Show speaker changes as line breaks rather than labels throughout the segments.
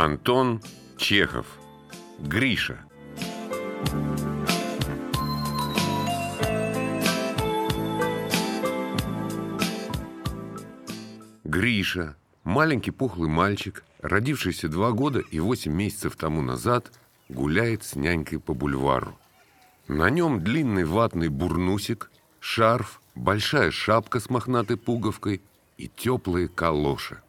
Антон Чехов. Гриша. Гриша, маленький пухлый мальчик, родившийся два года и восемь месяцев тому назад, гуляет с нянькой по бульвару. На нем длинный ватный бурнусик, шарф, большая шапка с мохнатой пуговкой и теплые калоши.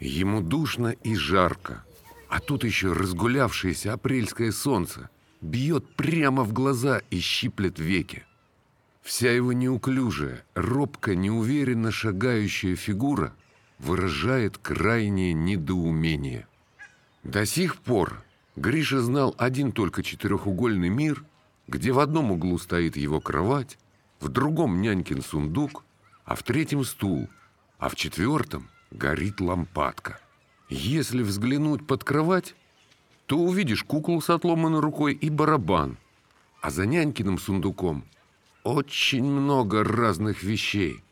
Ему душно и жарко, а тут еще разгулявшееся апрельское солнце бьет прямо в глаза и щиплет веки. Вся его неуклюжая, робко, неуверенно шагающая фигура выражает крайнее недоумение. До сих пор Гриша знал один только четырехугольный мир, где в одном углу стоит его кровать, в другом нянькин сундук, а в третьем стул, а в четвертом горит лампадка. Если взглянуть под кровать, то увидишь куклу с отломанной рукой и барабан, а за нянькиным сундуком очень много разных вещей.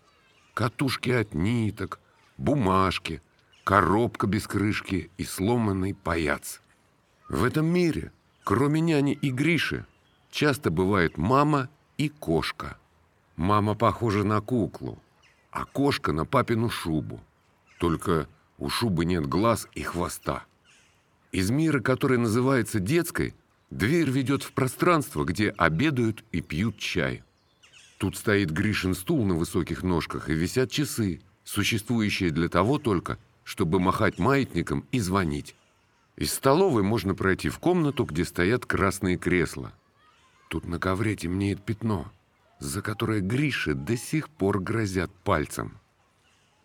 Катушки от ниток, бумажки, коробка без крышки и сломанный паяц. В этом мире, кроме няни и Гриши, часто бывает мама и кошка. Мама похожа на куклу, а кошка на папину шубу. Только у шубы нет глаз и хвоста. Из мира, который называется детской, дверь ведет в пространство, где обедают и пьют чай. Тут стоит Гришин стул на высоких ножках и висят часы, существующие для того только, чтобы махать маятником и звонить. Из столовой можно пройти в комнату, где стоят красные кресла. Тут на ковре темнеет пятно, за которое Грише до сих пор грозят пальцем.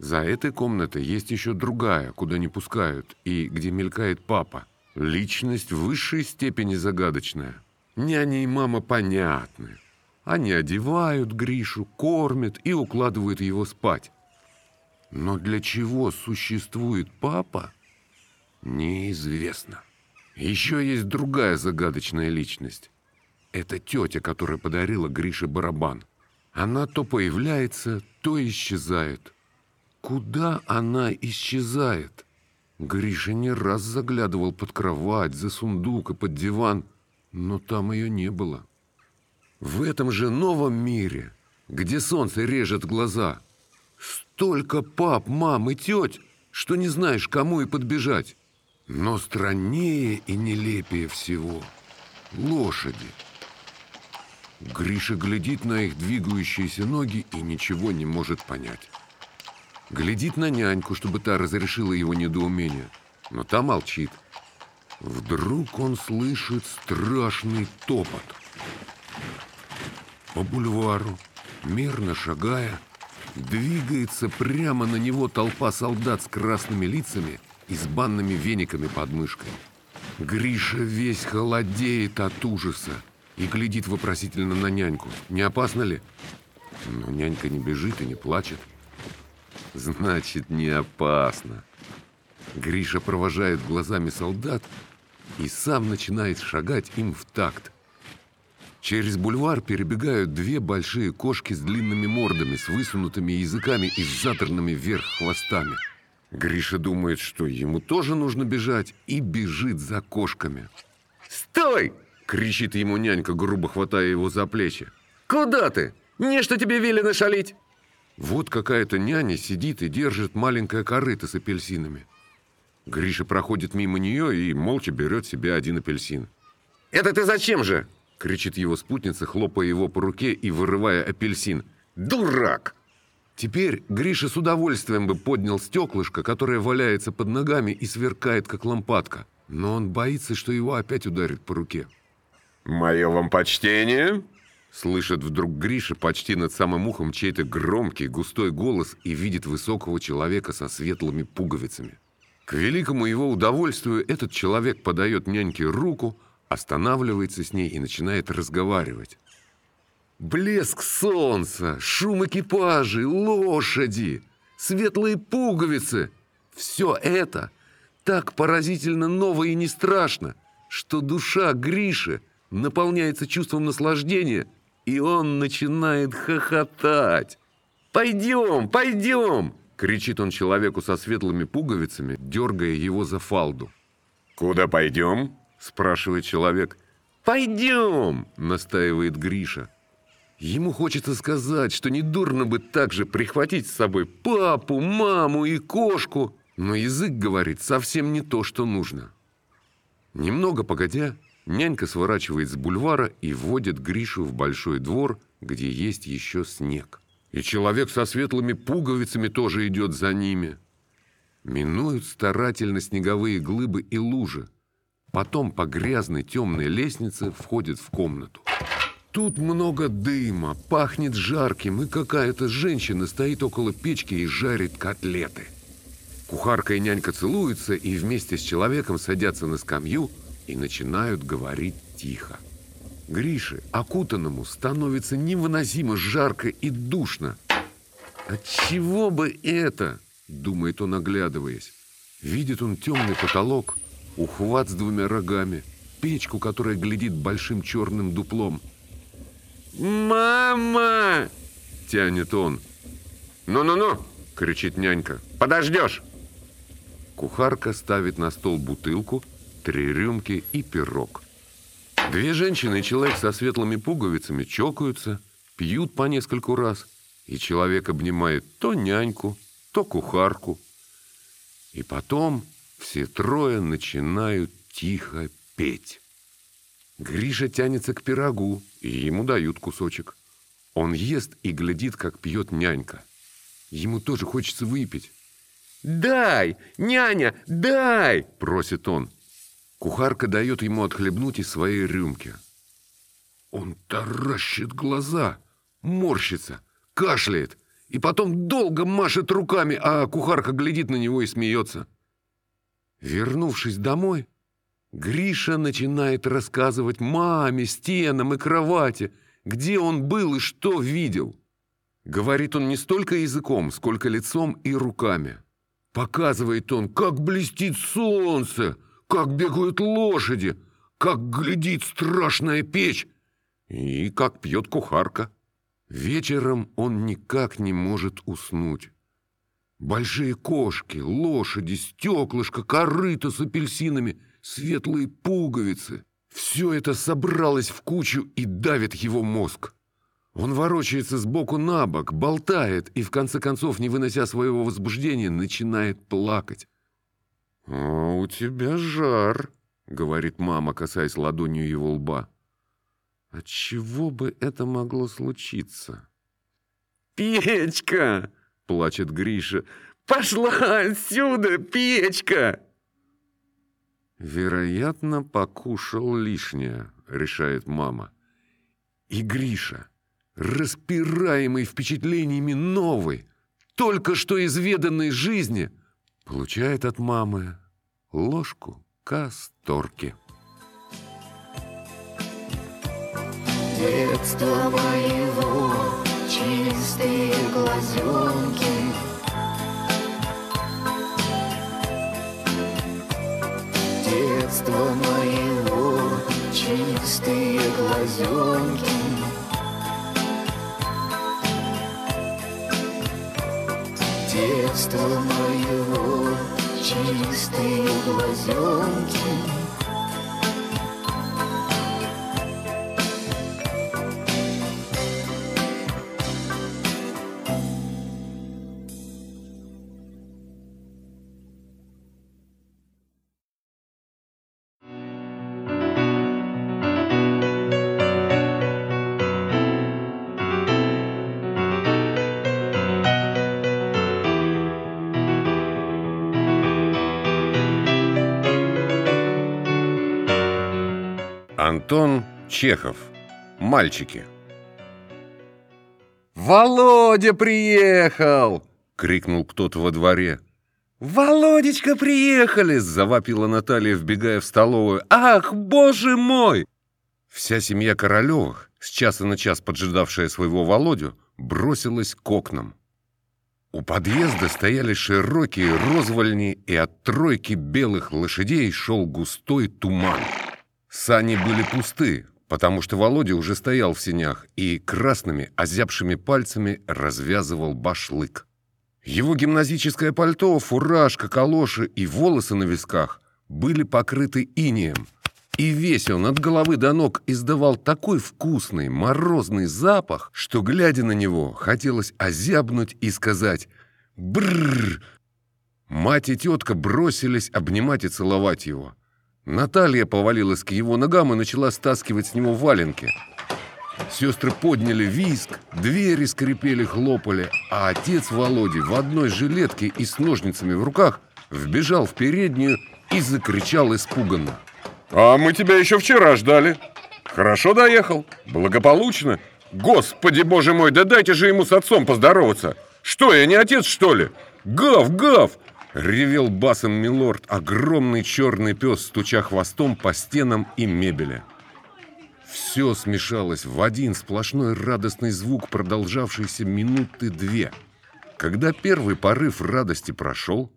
За этой комнатой есть еще другая, куда не пускают, и где мелькает папа. Личность в высшей степени загадочная. Няня и мама понятны. Они одевают Гришу, кормят и укладывают его спать. Но для чего существует папа, неизвестно. Еще есть другая загадочная личность. Это тетя, которая подарила Грише барабан. Она то появляется, то исчезает. Куда она исчезает? Гриша не раз заглядывал под кровать, за сундук и под диван, но там ее не было. В этом же новом мире, где солнце режет глаза, столько пап, мам и теть, что не знаешь, кому и подбежать. Но страннее и нелепее всего — лошади. Гриша глядит на их двигающиеся ноги и ничего не может понять. Глядит на няньку, чтобы та разрешила его недоумение, но та молчит. Вдруг он слышит страшный топот — по бульвару, мерно шагая, двигается прямо на него толпа солдат с красными лицами и с банными вениками под мышкой. Гриша весь холодеет от ужаса и глядит вопросительно на няньку. Не опасно ли? Но нянька не бежит и не плачет. Значит, не опасно. Гриша провожает глазами солдат и сам начинает шагать им в такт. Через бульвар перебегают две большие кошки с длинными мордами, с высунутыми языками и с заторными вверх хвостами. Гриша думает, что ему тоже нужно бежать, и бежит за кошками.
«Стой!»
— кричит ему нянька, грубо хватая его за плечи.
«Куда ты? Не что тебе велено шалить!»
Вот какая-то няня сидит и держит маленькое корыто с апельсинами. Гриша проходит мимо нее и молча берет себе один апельсин.
«Это ты зачем же?»
кричит его спутница, хлопая его по руке и вырывая апельсин. «Дурак!» Теперь Гриша с удовольствием бы поднял стеклышко, которое валяется под ногами и сверкает, как лампадка. Но он боится, что его опять ударит по руке.
«Мое вам почтение!»
Слышит вдруг Гриша почти над самым ухом чей-то громкий, густой голос и видит высокого человека со светлыми пуговицами. К великому его удовольствию этот человек подает няньке руку, останавливается с ней и начинает разговаривать. Блеск солнца, шум экипажей, лошади, светлые пуговицы — все это так поразительно ново и не страшно, что душа Гриши наполняется чувством наслаждения, и он начинает хохотать. «Пойдем, пойдем!» — кричит он человеку со светлыми пуговицами, дергая его за фалду.
Куда пойдем?
спрашивает человек. «Пойдем!» – настаивает Гриша. Ему хочется сказать, что недурно бы также прихватить с собой папу, маму и кошку, но язык говорит совсем не то, что нужно. Немного погодя, нянька сворачивает с бульвара и вводит Гришу в большой двор, где есть еще снег. И человек со светлыми пуговицами тоже идет за ними. Минуют старательно снеговые глыбы и лужи. Потом по грязной темной лестнице входит в комнату. Тут много дыма, пахнет жарким, и какая-то женщина стоит около печки и жарит котлеты. Кухарка и нянька целуются и вместе с человеком садятся на скамью и начинают говорить тихо. Грише, окутанному, становится невыносимо жарко и душно. «Отчего бы это?» — думает он, оглядываясь. Видит он темный потолок, ухват с двумя рогами, печку, которая глядит большим черным дуплом. «Мама!» — тянет он.
Ну-ну-ну, —
кричит нянька.
подождешь.
Кухарка ставит на стол бутылку, три рюмки и пирог. Две женщины и человек со светлыми пуговицами чокаются, пьют по нескольку раз, и человек обнимает то няньку, то кухарку. И потом все трое начинают тихо петь. Гриша тянется к пирогу, и ему дают кусочек. Он ест и глядит, как пьет нянька. Ему тоже хочется выпить. «Дай, няня, дай!» – просит он. Кухарка дает ему отхлебнуть из своей рюмки. Он таращит глаза, морщится, кашляет и потом долго машет руками, а кухарка глядит на него и смеется. Вернувшись домой, Гриша начинает рассказывать маме, стенам и кровати, где он был и что видел. Говорит он не столько языком, сколько лицом и руками. Показывает он, как блестит солнце, как бегают лошади, как глядит страшная печь и как пьет кухарка. Вечером он никак не может уснуть. Большие кошки, лошади, стеклышко, корыто с апельсинами, светлые пуговицы. Все это собралось в кучу и давит его мозг. Он ворочается сбоку на бок, болтает и, в конце концов, не вынося своего возбуждения, начинает плакать. «А у тебя жар», — говорит мама, касаясь ладонью его лба. «Отчего бы это могло случиться?» «Печка!» — плачет Гриша. «Пошла отсюда, печка!» «Вероятно, покушал лишнее», — решает мама. И Гриша, распираемый впечатлениями новой, только что изведанной жизни, получает от мамы ложку касторки.
Детство моего, чистые глазенки Детство моего, чистые глазенки Детство моего, чистые глазенки
Антон Чехов. Мальчики.
Володя приехал!
крикнул кто-то во дворе. «Володечка, приехали!» – завопила Наталья, вбегая в столовую. «Ах, боже мой!» Вся семья Королевых, с часа на час поджидавшая своего Володю, бросилась к окнам. У подъезда стояли широкие розвольни, и от тройки белых лошадей шел густой туман. Сани были пусты, потому что Володя уже стоял в сенях и красными, озябшими пальцами развязывал башлык. Его гимназическое пальто, фуражка, калоши и волосы на висках были покрыты инеем. И весь он от головы до ног издавал такой вкусный, морозный запах, что, глядя на него, хотелось озябнуть и сказать «Брррр!». Мать и тетка бросились обнимать и целовать его. Наталья повалилась к его ногам и начала стаскивать с него валенки. Сестры подняли виск, двери скрипели, хлопали, а отец Володи в одной жилетке и с ножницами в руках вбежал в переднюю и закричал испуганно.
А мы тебя еще вчера ждали. Хорошо доехал, благополучно. Господи, боже мой, да дайте же ему с отцом поздороваться. Что, я не отец, что ли? Гав, гав!
Ревел басом милорд, огромный черный пес, стуча хвостом по стенам и мебели. Все смешалось в один сплошной радостный звук, продолжавшийся минуты две. Когда первый порыв радости прошел,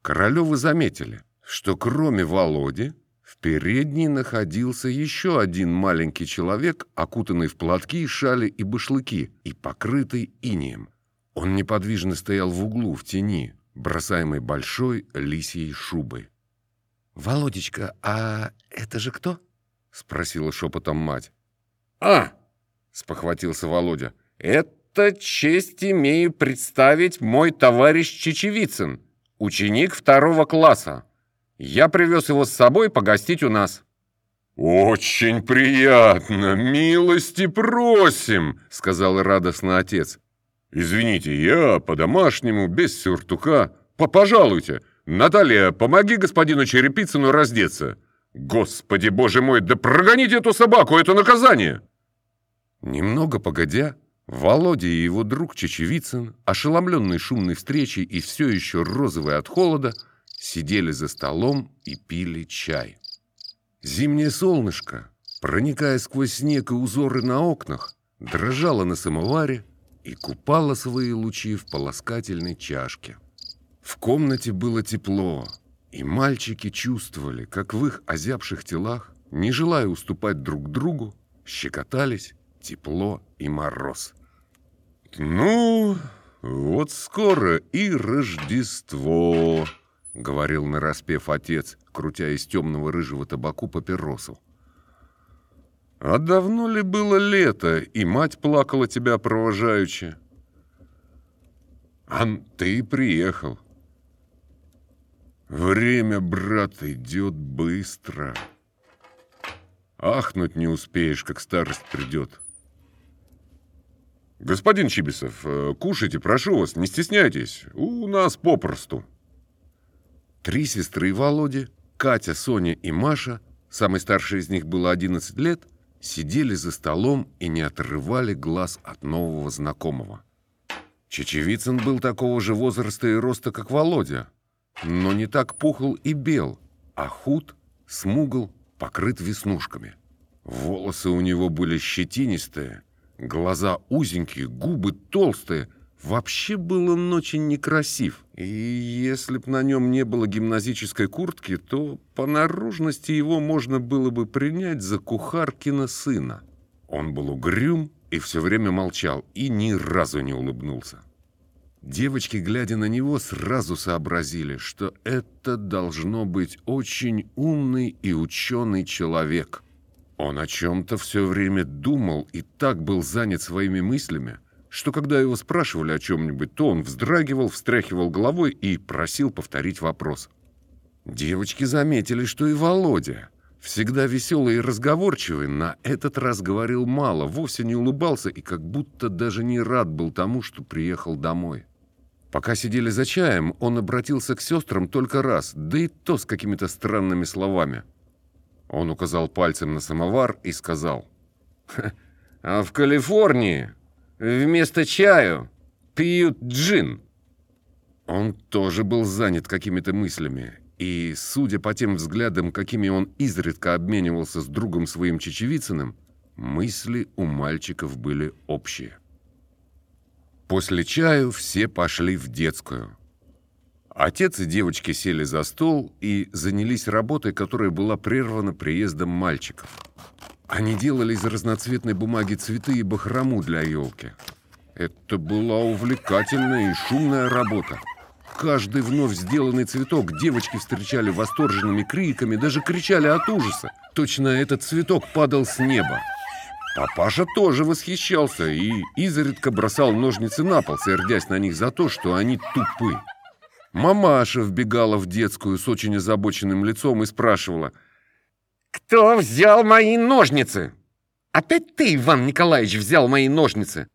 Королевы заметили, что кроме Володи в передней находился еще один маленький человек, окутанный в платки, шали и башлыки и покрытый инеем. Он неподвижно стоял в углу, в тени, бросаемой большой лисьей шубой. «Володечка, а это же кто?» — спросила шепотом мать.
А, спохватился Володя, это честь имею представить мой товарищ Чечевицын, ученик второго класса. Я привез его с собой погостить у нас.
«Очень приятно! Милости просим!» — сказал радостно отец. «Извините, я по-домашнему, без сюртука. Пожалуйте, Наталья, помоги господину Черепицыну раздеться. Господи, боже мой, да прогоните эту собаку, это наказание!» Немного погодя, Володя и его друг Чечевицын, ошеломленный шумной встречей и все еще розовый от холода, сидели за столом и пили чай. Зимнее солнышко, проникая сквозь снег и узоры на окнах, дрожало на самоваре и купало свои лучи в полоскательной чашке. В комнате было тепло, и мальчики чувствовали, как в их озябших телах, не желая уступать друг другу, щекотались тепло и мороз. «Ну, вот скоро и Рождество», — говорил нараспев отец, крутя из темного рыжего табаку папиросу. «А давно ли было лето, и мать плакала тебя провожаючи?» «А ты приехал. Время, брат, идет быстро. Ахнуть не успеешь, как старость придет». «Господин Чибисов, э, кушайте, прошу вас, не стесняйтесь. У нас попросту». Три сестры Володи, Катя, Соня и Маша, самой старшей из них было 11 лет, сидели за столом и не отрывали глаз от нового знакомого. Чечевицын был такого же возраста и роста, как Володя, но не так пухл и бел, а худ, смугл, покрыт веснушками. Волосы у него были щетинистые, Глаза узенькие, губы толстые. Вообще был он очень некрасив. И если б на нем не было гимназической куртки, то по наружности его можно было бы принять за кухаркина сына. Он был угрюм и все время молчал, и ни разу не улыбнулся. Девочки, глядя на него, сразу сообразили, что это должно быть очень умный и ученый человек – он о чем-то все время думал и так был занят своими мыслями, что когда его спрашивали о чем-нибудь, то он вздрагивал, встряхивал головой и просил повторить вопрос. Девочки заметили, что и Володя, всегда веселый и разговорчивый, на этот раз говорил мало, вовсе не улыбался и как будто даже не рад был тому, что приехал домой. Пока сидели за чаем, он обратился к сестрам только раз, да и то с какими-то странными словами – он указал пальцем на самовар и сказал. «А в Калифорнии вместо чаю пьют джин». Он тоже был занят какими-то мыслями, и, судя по тем взглядам, какими он изредка обменивался с другом своим Чечевицыным, мысли у мальчиков были общие. После чаю все пошли в детскую – Отец и девочки сели за стол и занялись работой, которая была прервана приездом мальчиков. Они делали из разноцветной бумаги цветы и бахрому для елки. Это была увлекательная и шумная работа. Каждый вновь сделанный цветок девочки встречали восторженными криками, даже кричали от ужаса. Точно этот цветок падал с неба. Папаша тоже восхищался и изредка бросал ножницы на пол, сердясь на них за то, что они тупы. Мамаша вбегала в детскую с очень озабоченным лицом и спрашивала,
«Кто взял мои ножницы?» «Опять ты, Иван Николаевич, взял мои ножницы?»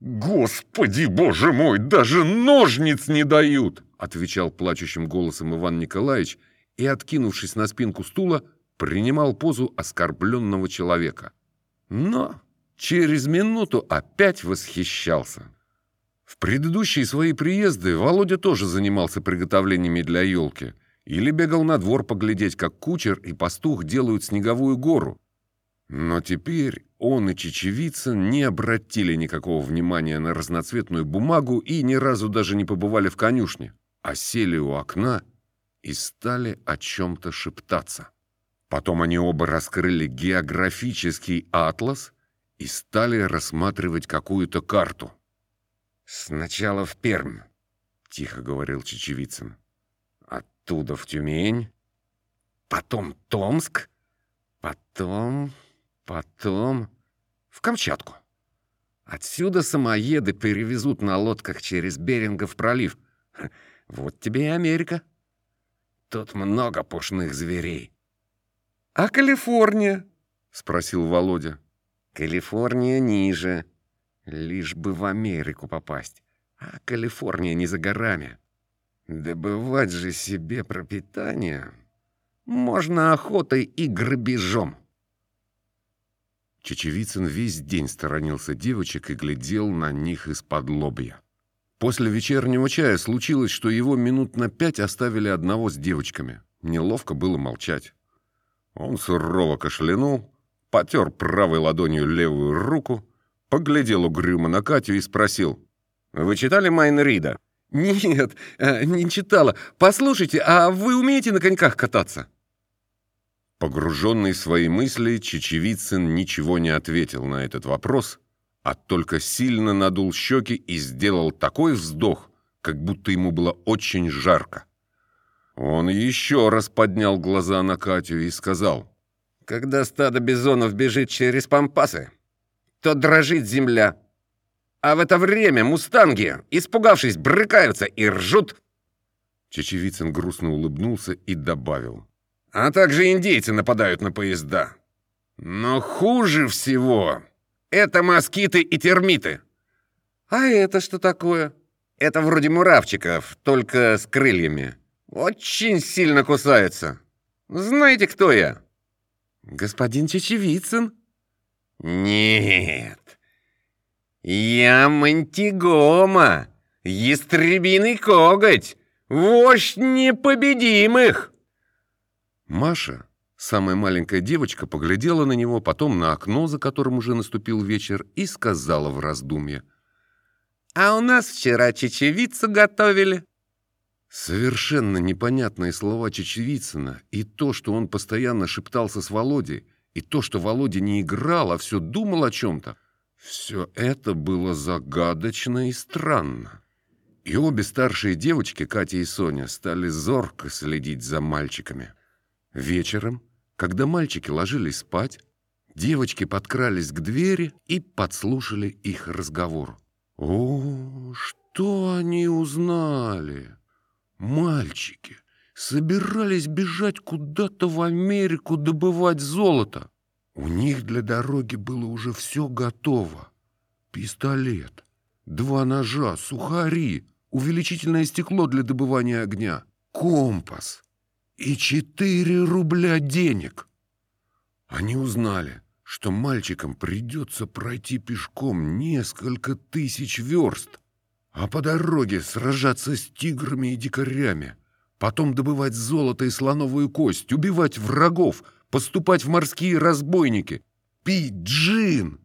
«Господи, боже мой, даже ножниц не дают!» отвечал плачущим голосом Иван Николаевич и, откинувшись на спинку стула, принимал позу оскорбленного человека. Но через минуту опять восхищался. В предыдущие свои приезды Володя тоже занимался приготовлениями для елки или бегал на двор поглядеть, как кучер и пастух делают снеговую гору. Но теперь он и Чечевицын не обратили никакого внимания на разноцветную бумагу и ни разу даже не побывали в конюшне, а сели у окна и стали о чем-то шептаться. Потом они оба раскрыли географический атлас и стали рассматривать какую-то карту.
«Сначала в Пермь», — тихо говорил Чечевицын. «Оттуда в Тюмень, потом Томск, потом, потом в Камчатку. Отсюда самоеды перевезут на лодках через Берингов пролив. Вот тебе и Америка. Тут много пушных зверей.
«А Калифорния?» — спросил Володя.
«Калифорния ниже. Лишь бы в Америку попасть. А Калифорния не за горами. Добывать же себе пропитание можно охотой и грабежом».
Чечевицын весь день сторонился девочек и глядел на них из-под лобья. После вечернего чая случилось, что его минут на пять оставили одного с девочками. Неловко было молчать. Он сурово кашлянул, потер правой ладонью левую руку, поглядел угрюмо на Катю и спросил.
«Вы читали Майн Рида?»
«Нет, э, не читала. Послушайте, а вы умеете на коньках кататься?» Погруженный в свои мысли, Чечевицын ничего не ответил на этот вопрос, а только сильно надул щеки и сделал такой вздох, как будто ему было очень жарко. Он еще раз поднял глаза на Катю и сказал,
«Когда стадо бизонов бежит через пампасы, то дрожит земля, а в это время мустанги, испугавшись, брыкаются и ржут».
Чечевицын грустно улыбнулся и добавил,
а также индейцы нападают на поезда. Но хуже всего это москиты и термиты. А это что такое? Это вроде муравчиков, только с крыльями. Очень сильно кусаются. Знаете, кто я?
Господин Чечевицын.
Нет. Я Мантигома, ястребиный коготь, вождь непобедимых.
Маша, самая маленькая девочка, поглядела на него, потом на окно, за которым уже наступил вечер, и сказала в раздумье.
«А у нас вчера чечевицу готовили».
Совершенно непонятные слова Чечевицына и то, что он постоянно шептался с Володей, и то, что Володя не играл, а все думал о чем-то, все это было загадочно и странно. И обе старшие девочки, Катя и Соня, стали зорко следить за мальчиками. Вечером, когда мальчики ложились спать, девочки подкрались к двери и подслушали их разговор. О, что они узнали! Мальчики собирались бежать куда-то в Америку добывать золото. У них для дороги было уже все готово. Пистолет, два ножа, сухари, увеличительное стекло для добывания огня, компас — и четыре рубля денег. Они узнали, что мальчикам придется пройти пешком несколько тысяч верст, а по дороге сражаться с тиграми и дикарями, потом добывать золото и слоновую кость, убивать врагов, поступать в морские разбойники, пить джин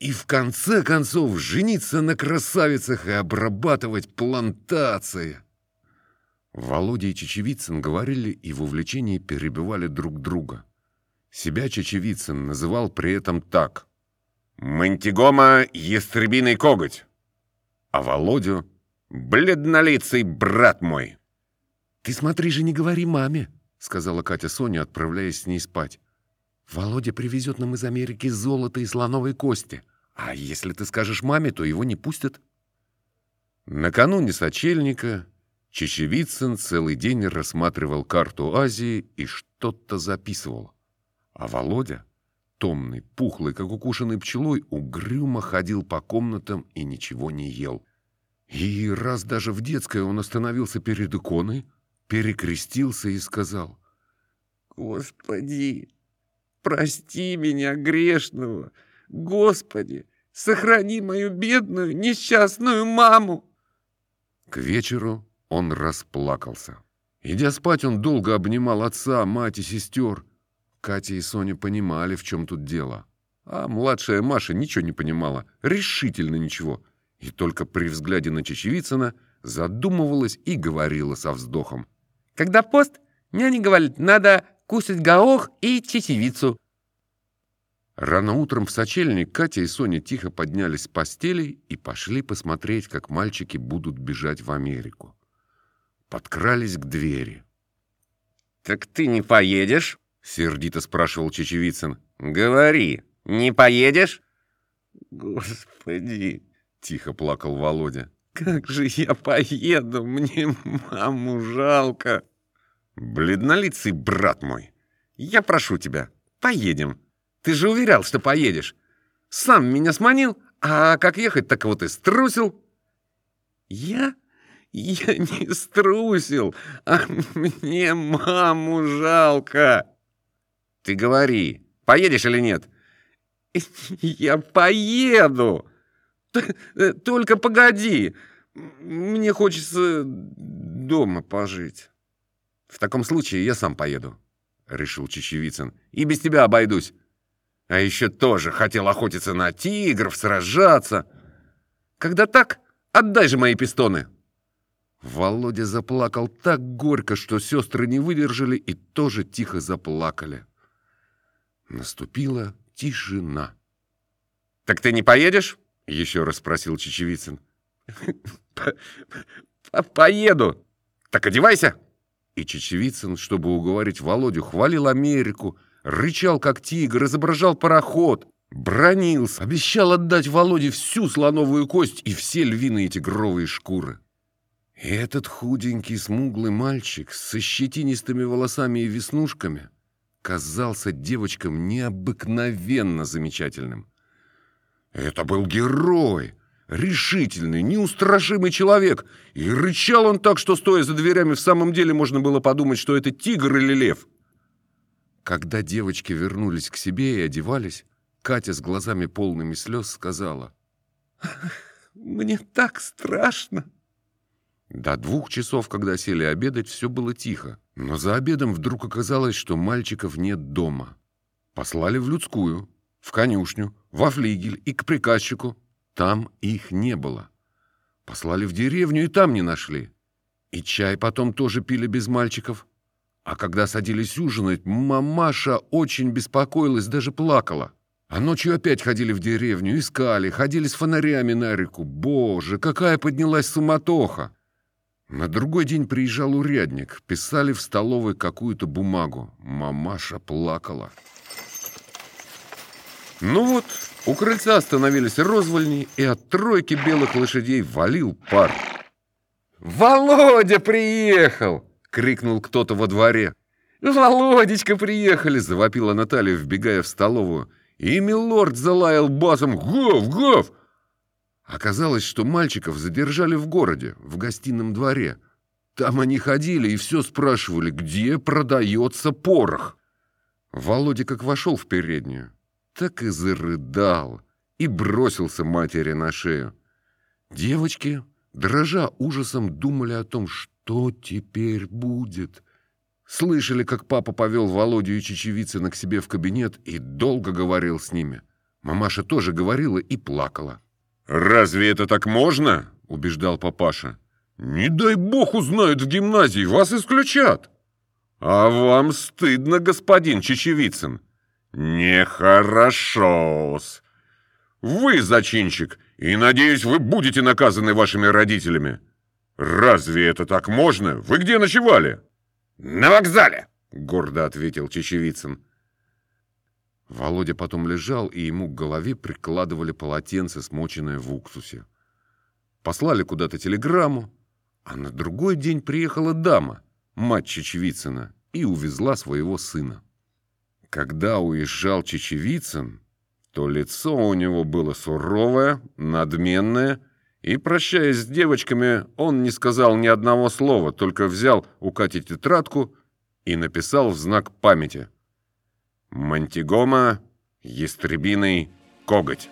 и в конце концов жениться на красавицах и обрабатывать плантации. Володя и Чечевицын говорили и в увлечении перебивали друг друга. Себя Чечевицын называл при этом так.
«Мантигома — ястребиный коготь»,
а Володю —
бледнолицый брат мой.
«Ты смотри же, не говори маме», — сказала Катя Соня, отправляясь с ней спать. «Володя привезет нам из Америки золото и слоновые кости. А если ты скажешь маме, то его не пустят». Накануне сочельника Чечевицын целый день рассматривал карту Азии и что-то записывал. А Володя, томный, пухлый, как укушенный пчелой, угрюмо ходил по комнатам и ничего не ел. И раз даже в детской он остановился перед иконой, перекрестился и сказал,
Господи, прости меня, грешного. Господи, сохрани мою бедную, несчастную маму.
К вечеру он расплакался. Идя спать, он долго обнимал отца, мать и сестер. Катя и Соня понимали, в чем тут дело. А младшая Маша ничего не понимала, решительно ничего. И только при взгляде на Чечевицына задумывалась и говорила со вздохом.
Когда пост, няня говорит, надо кушать горох и чечевицу.
Рано утром в сочельник Катя и Соня тихо поднялись с постелей и пошли посмотреть, как мальчики будут бежать в Америку. Подкрались к двери.
«Так ты не поедешь?» — сердито спрашивал Чечевицын. «Говори, не поедешь?»
Господи, —
тихо плакал Володя.
Как же я поеду, мне маму жалко.
«Бледнолицый брат мой, я прошу тебя, поедем. Ты же уверял, что поедешь. Сам меня сманил, а как ехать, так вот и струсил».
Я? Я не струсил, а мне маму жалко.
«Ты говори, поедешь или нет?»
Я поеду. Э, Только погоди. Мне хочется дома пожить.
«В таком случае я сам поеду», — решил Чечевицын. «И без тебя обойдусь. А еще тоже хотел охотиться на тигров, сражаться. Когда так, отдай же мои пистоны». Володя заплакал так горько, что сестры не выдержали и тоже тихо заплакали. Наступила тишина.
«Так ты не поедешь?»
— еще раз спросил Чечевицын.
По- Поеду.
«Так одевайся!»
И Чечевицын, чтобы уговорить Володю, хвалил Америку, рычал, как тигр, изображал пароход, бронился, обещал отдать Володе всю слоновую кость и все львиные тигровые шкуры. И этот худенький, смуглый мальчик со щетинистыми волосами и веснушками казался девочкам необыкновенно замечательным. Это был герой, решительный, неустрашимый человек, и рычал он так, что, стоя за дверями, в самом деле можно было подумать, что это тигр или лев. Когда девочки вернулись к себе и одевались, Катя с глазами полными слез сказала,
Мне так страшно.
До двух часов, когда сели обедать, все было тихо. Но за обедом вдруг оказалось, что мальчиков нет дома. Послали в людскую, в конюшню, во флигель и к приказчику. Там их не было. Послали в деревню и там не нашли. И чай потом тоже пили без мальчиков. А когда садились ужинать, мамаша очень беспокоилась, даже плакала. А ночью опять ходили в деревню, искали, ходили с фонарями на реку. Боже, какая поднялась суматоха! На другой день приезжал урядник. Писали в столовой какую-то бумагу. Мамаша плакала. Ну вот, у крыльца остановились розвольни, и от тройки белых лошадей валил пар. «Володя приехал!» — крикнул кто-то во дворе. «Володечка приехали!» — завопила Наталья, вбегая в столовую. И милорд залаял басом «Гав! Гав!» Оказалось, что мальчиков задержали в городе, в гостином дворе. Там они ходили и все спрашивали, где продается порох. Володя как вошел в переднюю, так и зарыдал и бросился матери на шею. Девочки, дрожа ужасом, думали о том, что теперь будет. Слышали, как папа повел Володю и Чечевицына к себе в кабинет и долго говорил с ними. Мамаша тоже говорила и плакала.
«Разве это так можно?»
— убеждал папаша. «Не дай бог узнают в гимназии, вас исключат!»
«А вам стыдно, господин Чечевицын?» «Нехорошо-с.
Вы зачинщик, и, надеюсь, вы будете наказаны вашими родителями. Разве это так можно? Вы где ночевали?
«На вокзале!»
— гордо ответил Чечевицын. Володя потом лежал, и ему к голове прикладывали полотенце, смоченное в уксусе. Послали куда-то телеграмму, а на другой день приехала дама, мать Чечевицына, и увезла своего сына. Когда уезжал Чечевицын, то лицо у него было суровое, надменное, и, прощаясь с девочками, он не сказал ни одного слова, только взял у Кати тетрадку и написал в знак памяти. «Мантигома, ястребиный коготь».